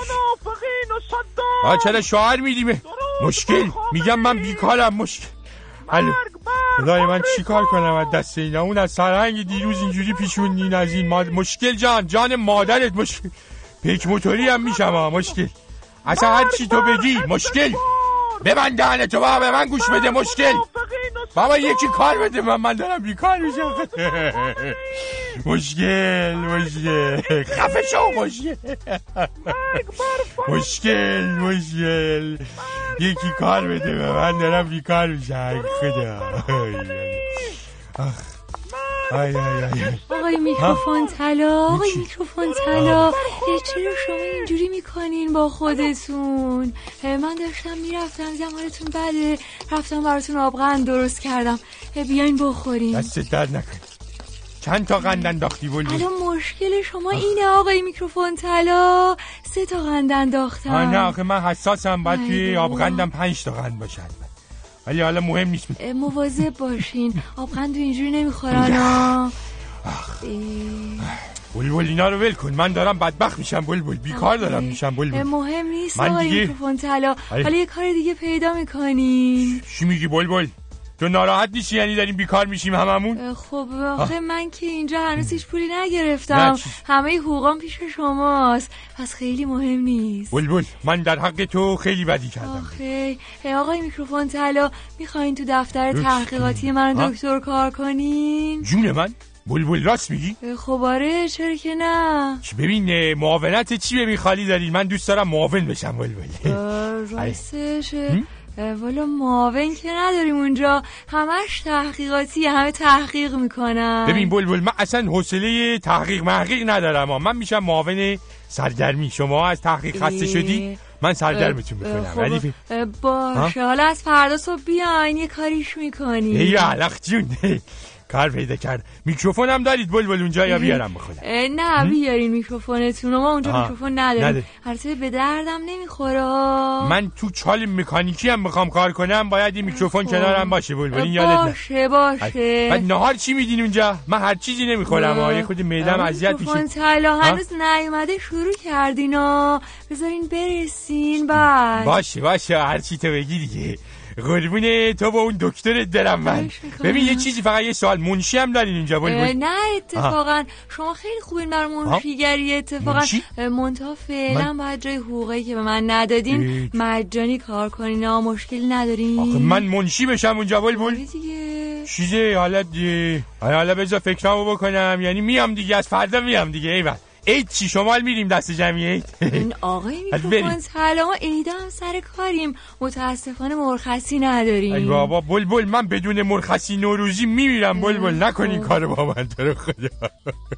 منافقین و صدام. چرا شعار میدیم مشکل؟ میگم من بیکارم مشکل. الو. خدای من چی کار کنم از دست اینا؟ اون از سرهنگ دیروز اینجوری پیشوندین از این ماد... مشکل جان جان مادرت مشکل. پیک موتوری هم میشم ها مشکل. اصلا هر چی تو بگی مشکل. ببند دهن تو بابا به من گوش بده مشکل. بابا یکی کار بده من من دارم بیکار میشم. مشکل مشکل. خفه شو مشکل. مشکل مشکل. یکی کار بده من دارم بیکار میشم. خدا. آخ. آی آی آی. آقای میکروفون طلا آقای میکروفون طلا. چرا شما اینجوری می‌کنین با خودتون؟ من داشتم می‌رفتم زمانتون بده. رفتم براتون آبغن درست کردم. بیاین بخورین دست درد نکن چند تا قند انداختی بلبل الان مشکل شما اینه آقای میکروفون طلا. سه تا قند آه نه انداختم آخه من حساسم. باید ای توی. آبغندم پنج تا قند باشد ولی حالا مهم نیست. مواظب باشین. آبغن تو اینجوری نمی‌خورن بلبل اینا رو ول کن. من دارم بدبخت میشم بلبل. بیکار دارم میشم بلبل. مهم نیست من دیگه- میکروفون طلا. آره. حالا یه کار دیگه پیدا می‌کنین چی میگی بلبل؟ تو ناراحت نیستی؟ یعنی داریم بیکار میشیم هممون؟ خب آخه من که اینجا هنوز هیچ پولی نگرفتم؟ همه حقوقام پیش شماست. پس خیلی مهم نیست. بلبل من در حق تو خیلی بدی کردم. آخه آقای میکروفون طلا می‌خواین تو دفتر تحقیقاتی من؟ دکتر کار کنین؟ جون من؟ بلبل راست میگی؟ خب آره چرا که نه. چی ببین معاونت چی؟ ببین خالی داری من دوست دارم معاون بشم بلبل. راستش والا معاون که نداریم اونجا. همش تحقیقاتی همه تحقیق می‌کنن. ببین بلبل من اصلا حوصله تحقیق محقیق ندارم ها. من میشم معاون سرگرمی. شما از تحقیق خسته. شدی من سرگرمتون می‌کنم. خب، ولی اه، باشه. حالا از فردا صبح بیاین یه کاریش می‌کنی. ای علق جون کار پیدا کرد. میکروفون هم دارید بلبل اونجا یا بیارم بخودم اه، نه بیارین میکروفونتون ما اونجا. میکروفون نداریم. نداری. البته به دردم نمی‌خوره. من تو چال مکانیکی هم می‌خوام کار کنم. باید این میکروفون کنارم باشه بلبل. این یادت باشه باشه. بعد نهار چی میدین اونجا؟ من هر چیزی نمی‌خورم. ها یه خود معدم اذیت میشه طلا ها؟ هنوز نیومده. شروع کردینا بذارین برسین. بعد باشه باشه. هر چی تو بگی دیگه. قربون تو با اون دکتر دلم من. ببین یه چیزی فقط یه سوال. منشی هم دارین اینجا. بلبل نه اتفاقا. شما خیلی خوبین بر منشیگری اتفاقا. منتها فعلا من- باید جای حقوقی که به من ندادین مجانی کار کنین ها مشکلی ندارین. آخه من منشی بشم اونجا. بلبل دیگه. چیزه حالا دی... حالا بذار فکرامو بکنم. یعنی میام دیگه از فردا میام دیگه ایول. عید چی شمال میریم دست جمعی عید این آقای. میکروفون عیدا هم سر کاریم. متاسفانه مرخصی ای نداریم بابا بلبل من بدون مرخصی نوروزی میمیرم. بلبل نکن این کارو با من تو رو خدا.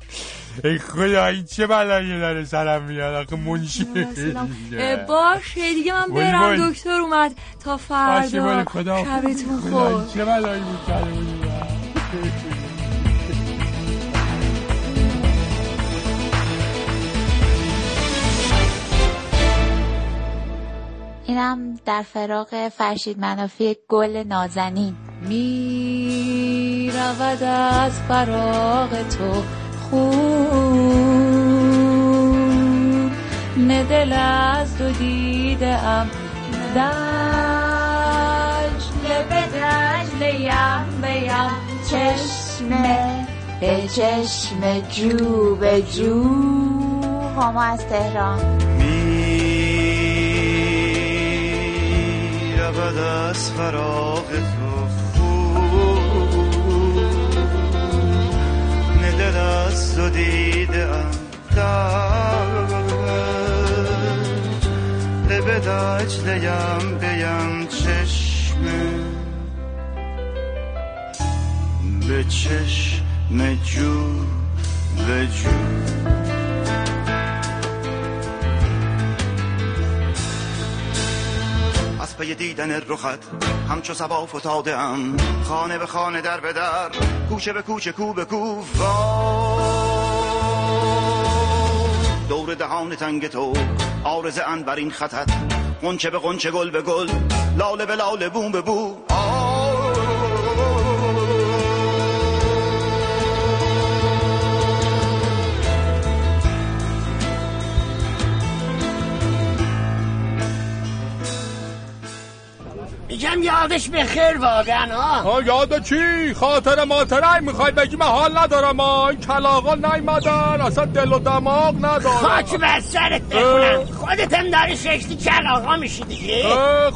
ای خدا این چه بلایی داره سرم میاد؟ آخه منشی. باشه دیگه من. برم. دکتر اومد تا فردا. بله شبتون خوش. چه بلایی بود اینم در فراغ فرشید منافی گل نازنین. می رود از فراغ تو خون. ندل از تو دیده ام دجل به دجل یم به یم چشمه به چشم جو به جو. هما از تهران. رود از فراغ تو ندل از تو دیده ام دجل به دجل یم بیم چشمه به چشم جو به جو. پی دیدن رخت. همچو سبا فتاده ام. خانه به خانه در به در. کوچه به کوچه کو به کو. دور دهان تنگ تو آرز بر این خطت. قنچه به قنچه گل به گل. لاله به لاله بوم به بو هم یادش به خیر واقعا ها ها یاد چی؟ خاطر ماتره می‌خوای بگی من حال ندارم ها این کلاغا نیمدن اصلا دل و دماغ ندارم. خاک بر سرت بخونم. خودت هم داری شکلی کلاغا میشی دیگه؟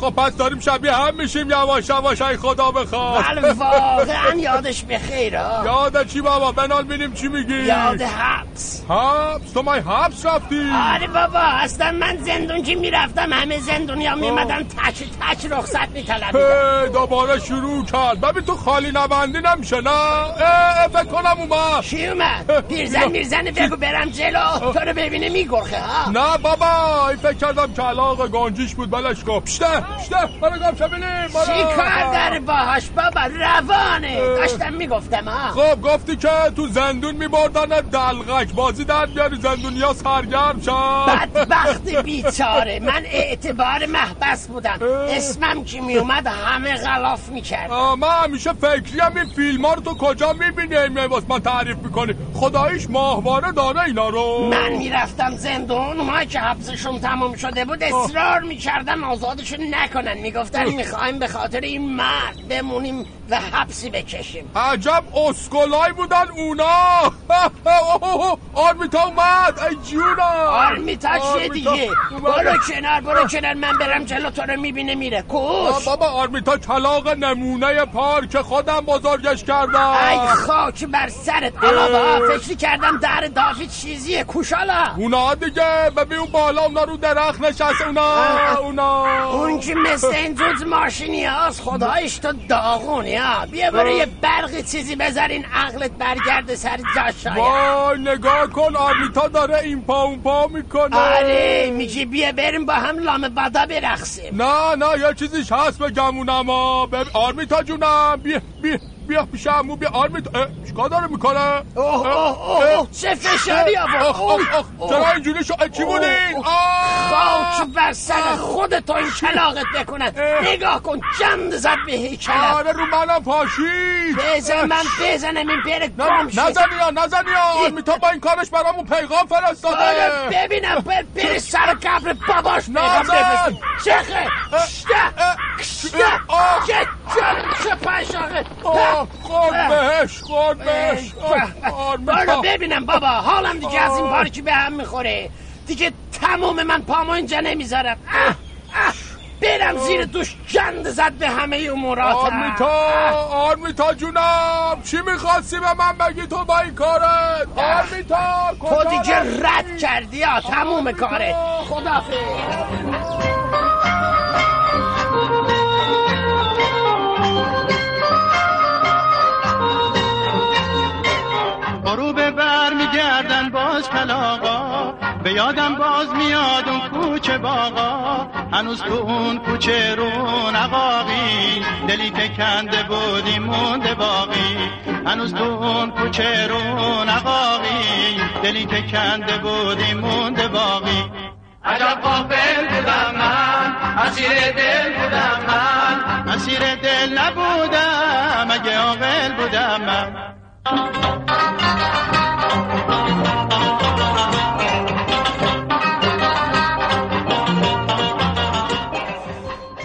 خب پس داریم شبیه هم میشیم یواش یواش ای خدا بخواد. بله واقعا یادش به خیر ها یاد چی بابا؟ بنال بینیم چی میگی؟ یاد حبس. حبس؟ تو مای حبس رفتی؟ آره بابا اصلا من زندون که می‌رفتم همه زندونیا میمدن تچ تچ رخصت میطلبیدن. دوباره شروع کرد. ببین تو خالی نبندی نمیشه نه؟ فکر کنم اومد. کی اومد؟ پیرزن میرزنه بگو برم جلو. تو رو ببینه میگرخه ها نه بابا این فکر کردم کلاغ گانجیش بود بلش کن. پشته پشته برو گم شو بینیم چی کار داره باهاش بابا؟ روانه. داشتم می‌گفتم ها خب گفتی که تو زندون میبردن دلغک. بازی در بیاری زندونیا سرگرم شد بدبخت بیچاره. من اعتبار محبس بودم. اسمم که میومد همه غلاف می‌کرد. من همیشه فکری هم این فیلم ها رو تو کجا می‌بینی این واسه من تعریف می‌کنی. خداییش ماهواره داره اینا رو. من می‌رفتم زندون ما که حبسشون تمام شده بود اصرار می‌کردن آزادشون نکنن. می‌گفتن می‌خوایم به خاطر این مرد بمونیم و حبسی بکشیم. عجب اسکولای بودن اونا. آرمیتا اومد ای جونا. آرمیتا چیه دیگه. برو کنار برو کنار من برم جلو تو رو می‌بینه میره. کوش بابا آرمیتا کلاق نمونه پارک خودم بزرگش کردم ای خاک بر سرت. علاوه فکری کردم در دافی چیزیه کوشالا. اونا دیگه ببین اون بالا اونا رو درخت نشست اونا اونا. اون که مثل این دود ماشینی هاست خدایش تو داغونی ها بیا برو یه برقی چیزی بذارین عقلت برگرده سر جاش وای نگاه کن آرمیتا داره این پا اون پا می‌کنه. آره میگی بیا بریم با هم لام بادا برقصیم. نه نه یه چیزیش هست اما بب... آرمیتا جونم بیا بیا. بیا پیش عمو بیا. آرمیتا اه، چیکار داره می‌کنه؟ اوه اوه اوه. چه فشاری آورد. چرا اینجوری شو چی بودین خاک بر سر خودت این کلاقت بکنن نگاه کن جند زد به هیکلت آره رو منم پاشید بزن من بزنم این بره گم شه. نزنی یا نزنی یا آرمیتا با این کارش برامون پیغام فرستاده. آره ببینم بر بری سر قبر باباش پیغام نزن. بفرستی چخه کشته کشته. چه چه پشاقه خورد بهش خورد بهش. آرمیتا ببینم بابا حالم دیگه از این پارکی به هم می‌خوره. دیگه تمام من پامو اینجا نمی‌ذارم. برم زیر دوش جند زد به همه اموراتم آرمیتا آرمیتا جونم چی می‌خواستی به من بگی تو با این کارت آرمیتا تو دیگه؟ رد کردی ها تموم کارت خدافظ. غروب بر میگردن باز کلاغا. به یادم باز میاد اون کوچه باغا. هنوز تو اون کوچه رو نقاقی. دلی که کنده بودی مونده باقی. هنوز تو اون کوچه رو نقاقی. دلی که کنده بودی مونده باقی. عجب غافل بودم من اسیر دل بودم من. اسیر دل نبودم اگه عاقل بودم من.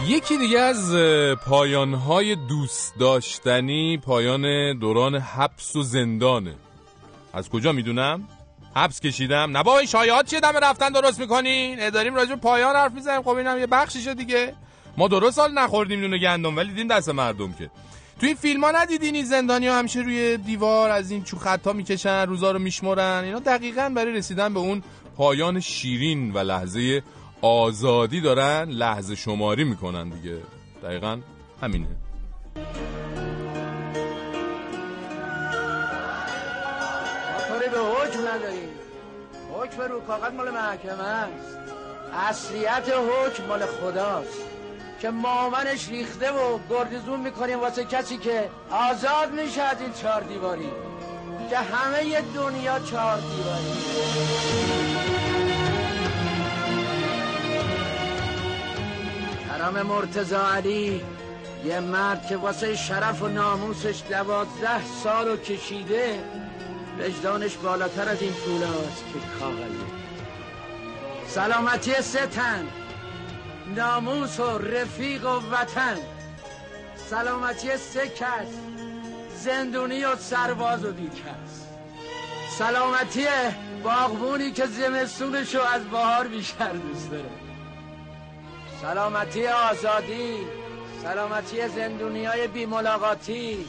یکی دیگه از پایانهای دوست داشتنی پایان دوران حبس و زندانه. از کجا می‌دونم؟ حبس کشیدم. نه این شایعات چیه دم رفتن درست می‌کنین؟ اه، داریم راجع پایان حرف می‌زنیم. خب اینم یه بخشیشه دیگه. ما درست سال نخوردیم نون گندم ولی دیدیم دست مردم که. تو این فیلم ها ندیدین این زندانی ها همیشه روی دیوار از این چو خطا می‌کشن روزا رو میشمرن؟ اینا دقیقا برای رسیدن به اون پایان شیرین و لحظه آزادی دارن لحظه شماری می‌کنن دیگه. دقیقا همینه. حکم حکم رو کاغذ مال محکمه است. اصلیت حکم مال خداست. که مامنش ریخته و گردزون می‌کنیم واسه کسی که آزاد میشه از این چهار دیواری. که همه دنیا چهار دیواری. کرام مرتزا علی یه مرد که واسه شرف و ناموسش دوازده سال و کشیده وجدانش بالاتر از این هاست که کاغذه. سلامتی سه تن ناموس و رفیق و وطن. سلامتی سه کس زندونی و سرباز و دیکس سلامتی باغبونی که زمستونشو از بهار بیشتر دوست داره. سلامتی آزادی سلامتی زندونی های بی ملاقاتی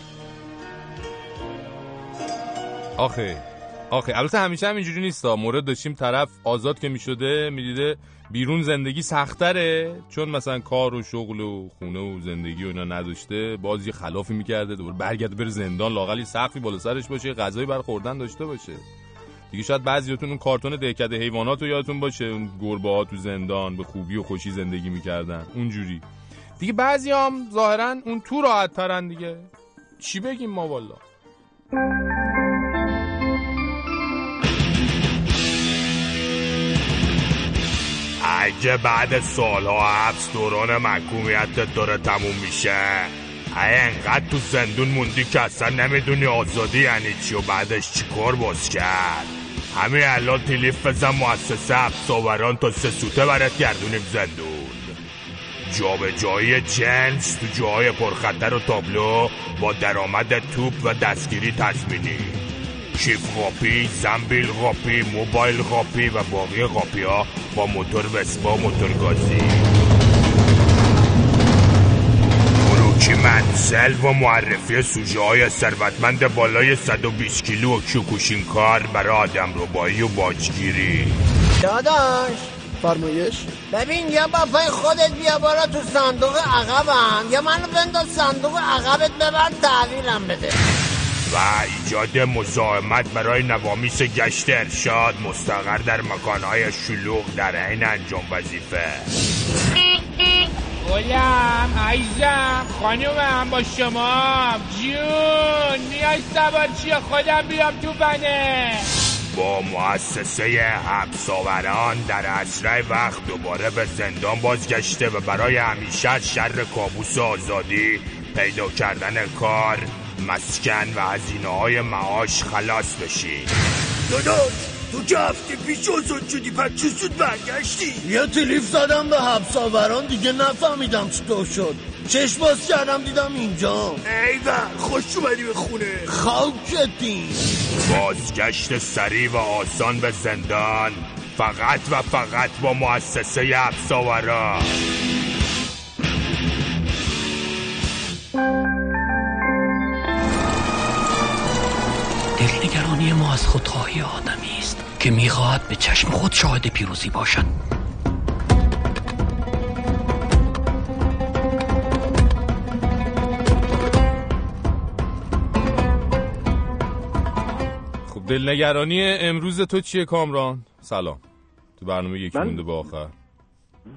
آخه آخه البته همیشه هم اینجوری نیست مورد داشتیم طرف آزاد که می‌شده می‌دیده بیرون زندگی سختره. چون مثلا کار و شغل و خونه و زندگی و اینا نداشته باز خلافی می‌کرده دوباره برگرده بره زندان لاقلی سقفی بالا سرش باشه غذایی بر خوردن داشته باشه. دیگه شاید بعضیاتون اون کارتون دهکده حیوانات رو یادتون باشه اون گربه ها تو زندان به خوبی و خوشی زندگی می‌کردن. اونجوری. دیگه بعضی هم ظاهرا اون تو راحت ترن دیگه. چی بگیم ما والا؟ اگه بعد سالها حبس دوران محکومیت داره تموم میشه. انقدر تو زندون موندی که اصلا نمی‌دونی آزادی یعنی چی و بعدش چی کار باز کرد. همین الان تلیف بزن مؤسسه افساوران تا سه سوته برات گردونیم زندون. جابجایی جنس تو جاهای پرخطر و تابلو با درآمد توپ و دستگیری تضمینی کیف قاپی، زنبیل قاپی، موبایل قاپی و باقی قاپی ها با موتور وسپا موتور گازی بروکی منزل و معرفی سوژه های ثروتمند بالای 120 کیلو و کیوکوشین کار برای آدم ربایی و باجگیری داداش فرمایش ببین یا با پای خودت بیا بالا تو صندوق عقبم یا منو بنداز صندوق عقبت ببر تحویلم بده و ایجاد مزاحمت برای نوامیس گشت ارشاد مستقر در مکانهای شلوغ در عین انجام وظیفه. گلم عیزم خانومم با شما. جون میای سوار چیه؟ خودم بیام تو بنه. با مؤسسه حبساوران در اسرع وقت دوباره به زندان بازگشته و برای همیشه از شر کابوس آزادی پیدا کردن کار مسکن و هزینه های معاش خلاص بشید داداش تو که هفته پیش آزاد شدی؟ پس چه زود برگشتی؟ یه تلیف زدم به حبساوران دیگه نفهمیدم چطور شد. چشم باز کردم دیدم اینجا. ایوه خوش اومدی به خونه. خاکتی. بازگشت سریع و آسان به زندان. فقط و فقط با مؤسسه افساوران دلنگرانی ما از خودخواهی آدمی است که می‌خواهد به چشم خود شاهد پیروزی باشد. خب دلنگرانی امروز تو چیه کامران؟ سلام. تو برنامه یکی من- مونده به آخر.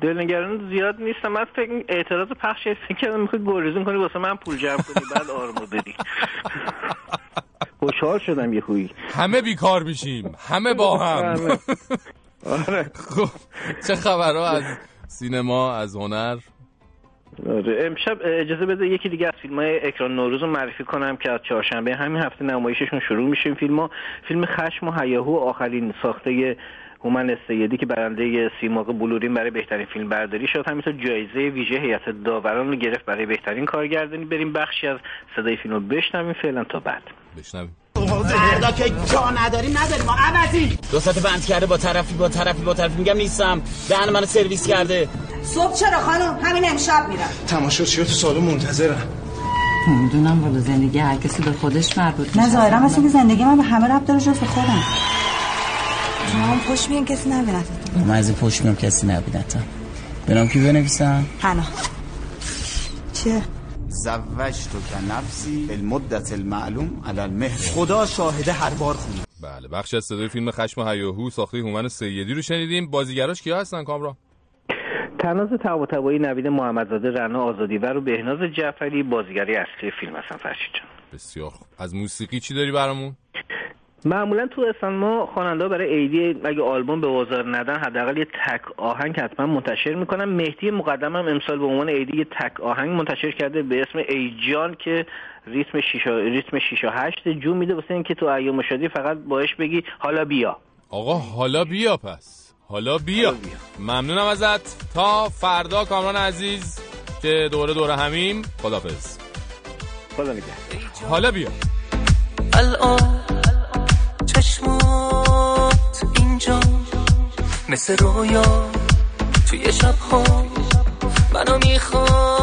دلنگران زیاد نیستم. من فکر اعتراض پخش فکر کردم می‌خوای گریزون کنی واسه من پول جمع کنی بعد آرمو بدی خوشحال شدم یه خویی. همه بیکار میشیم. همه با هم. آره. خب چه خبرها از سینما از هنر؟ آره امشب اجازه بده یکی دیگه از فیلم های اکران نوروز رو معرفی کنم که از چهارشنبه همین هفته نمایششون شروع میشه این فیلم ها فیلم خشم و هیاهو آخرین ساخته هومن السیدی که برنده سیمرغ بلورین برای بهترین فیلم برداری شد همینطور جایزه ویژه هیئت داوران رو گرفت برای بهترین کارگردانی. بریم بخشی از صدای فیلم رو بشنویم. فعلا تا بعد. بشنویم. فردا که جا نداریم نداریم. ما عوضی. دو ساعت بند کرده با طرفی با طرفی با طرفی. میگم نیستم. دهن منو سرویس کرده. صبح چرا خانم؟ همین امشب میرم. تماشا چیه؟ تو سالو منتظرم. می‌دونم والا زندگی هر کسی به خودش مربوط نه ظاهرا که زندگی من به همه رب داره جز به خودم. شما پشت میین کسی نبیند من از این پشت میام کسی نبیدتم برام کی بنویسم حنا. چیه؟ زوجت که نفسی المدت المعلوم علی المهر. خدا شاهده هر بار خونه. بله بخشی از صدای فیلم خشم و هیاهو ساخته هومن سیدی رو شنیدیم. بازیگراش کیا هستن کامران؟ تناز طباطبایی نوید محمدزاده رنا آزادیور و بهناز جعفری بازیگری اصلی فیلم هستن فرشید جان. بسیار خوب. از موسیقی چی داری برامون؟ معمولا تو اسفند ما خواننده برای عیدی اگه آلبوم به بازار ندن حداقل یه تک آهنگ حتما منتشر می‌کنن. مهدی مقدم هم امسال به عنوان عیدی یه تک آهنگ منتشر کرده به اسم ای جان که ریتم شیشا ریتم شیشا هشت جو میده. واسه اینکه تو ایام شادی فقط باش بگی حالا بیا. آقا حالا بیا پس. حالا بیا, ممنونم ازت. تا فردا کامران عزیز که دوره دوره همیم. خدافز خدا نگه حالا بیا. الان مثل رویا توی شب ها منو می‌خوان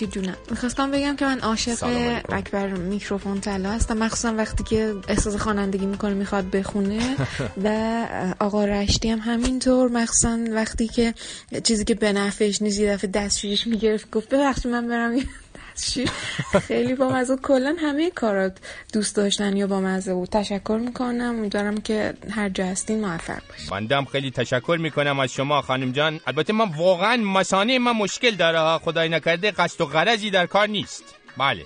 فرشید جونم. می‌خواستم بگم که من عاشق. اکبر میکروفون طلا هستم. مخصوصا وقتی که احساس خوانندگی می‌کنه می‌خواد بخونه و آقا رشتی هم همینطور. مخصوصا وقتی که چیزی که به نفعش نیست یه دفعه دستشویش می‌گرفت گفت ببخشید من برم دستشویی خیلی با مزه. کلا همه کارات دوست داشتن یا با مزه بود تشکر می‌کنم. امیدوارم که هر جا هستین موفق باشین. بندم خیلی تشکر می‌کنم از شما خانم جان. البته من واقعا مسانه من مشکل داره خدای نکرده قصد و غرضی در کار نیست. بله.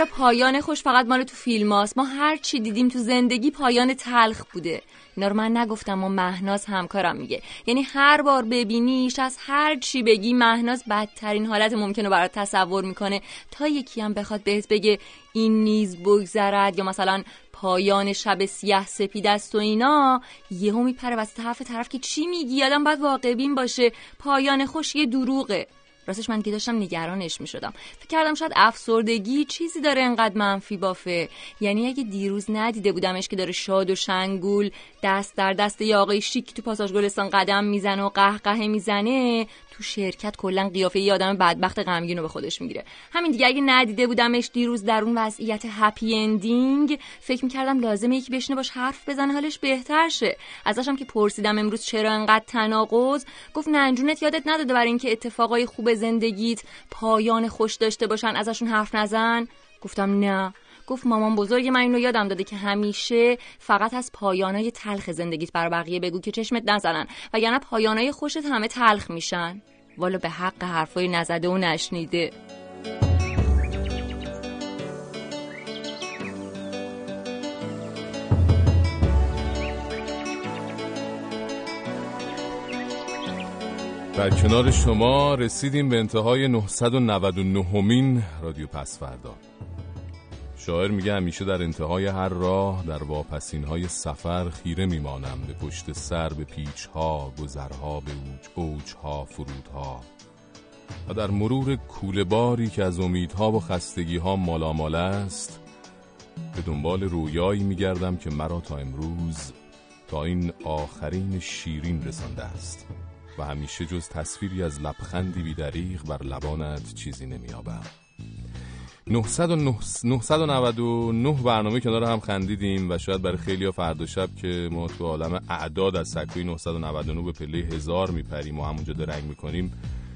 والا پایان خوش فقط مال تو فیلم هاست. ما هر چی دیدیم تو زندگی پایان تلخ بوده. اینا رو من نگفتم و مهناز همکارم میگه. یعنی هر بار ببینیش از هر چی بگی مهناز بدترین حالت ممکنه رو برات تصور می‌کنه. تا یکی هم بخواد بهت بگه این نیز بگذرد یا مثلا پایان شب سیاه سپید است و اینا یهو میپره وسط حرف طرف که چی میگی؟ آدم باید واقع بین باشه. پایان خوش یه دروغه. راستش من که داشتم نگرانش می شدم فکر کردم شاید افسردگی چیزی داره انقدر منفی بافه. یعنی اگه دیروز ندیده بودمش که داره شاد و شنگول دست در دست یه آقای شیک تو پاساژ گلستان قدم می‌زنه و قهقهه می‌زنه تو شرکت کلا قیافه یه آدم بدبخت غمگین رو به خودش می‌گیره. همین دیگه اگه ندیده بودمش دیروز در اون وضعیت هپی اندینگ فکر می‌کردم لازمه یکی بشینه باش حرف بزنه حالش بهتر شه. ازشم که پرسیدم امروز چرا انقدر تناقض؟ گفت ننجونت یادت نداده برای اینکه اتفاقای خوب زندگیت پایان خوش داشته باشن ازشون حرف نزن؟ گفتم نه. گفت مامان بزرگ من اینو یادم داده که همیشه فقط از پایانای تلخ زندگیت بر بقیه بگو که چشمت نزنن وگرنه پایانای خوشت همه تلخ میشن. والا به حق حرفای نزده و نشنیده. در کنار شما رسیدیم به انتهای 999 همین رادیو پسفردا شاعر میگه همیشه در انتهای هر راه در واپسین های سفر خیره میمانم به پشت سر به پیچ ها گذرها به اوج اوج ها فرودها. و در مرور کوله باری که از امیدها و خستگی ها مالامال است به دنبال رویایی میگردم که مرا تا امروز تا این آخرین شیرین رسانده است. و همیشه جز تصویری از لبخندی بیدریغ بر لبانت چیزی نمیابم 909 999 برنامه کنار هم خندیدیم و شاید برای خیلی ها فردا شب که ما تو عالم اعداد از سکوی 999 به پله هزار میپریم و همونجا درنگ می‌کنیم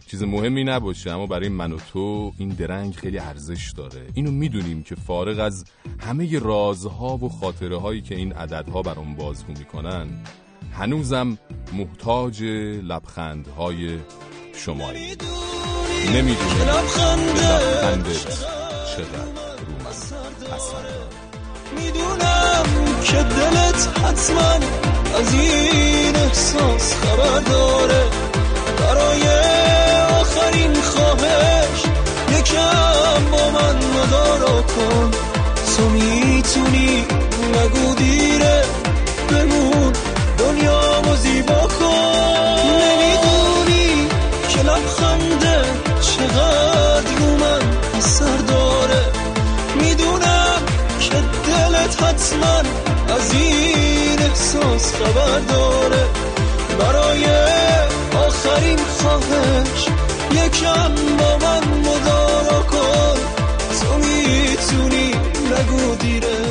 چیز مهمی نباشه. اما برای من و تو این درنگ خیلی ارزش داره. اینو می‌دونیم که فارغ از همه رازها و خاطره هایی که این عددها برام بازگو می‌کنن هنوزم محتاج لبخندهای شمایی نمی‌دونی؟ لبخندت. چقدر رو من اثر می‌دونم که دلت حتما از این احساس خبر داره. برای آخرین خواهش یکم با من مدارا کن. تو می‌تونی نگو دیره. بمون دنیا زیبا کن. حتما از این احساس خبر داره. برای آخرین خواهش یکم با من مدارا کن. تو می‌تونی نگو دیره.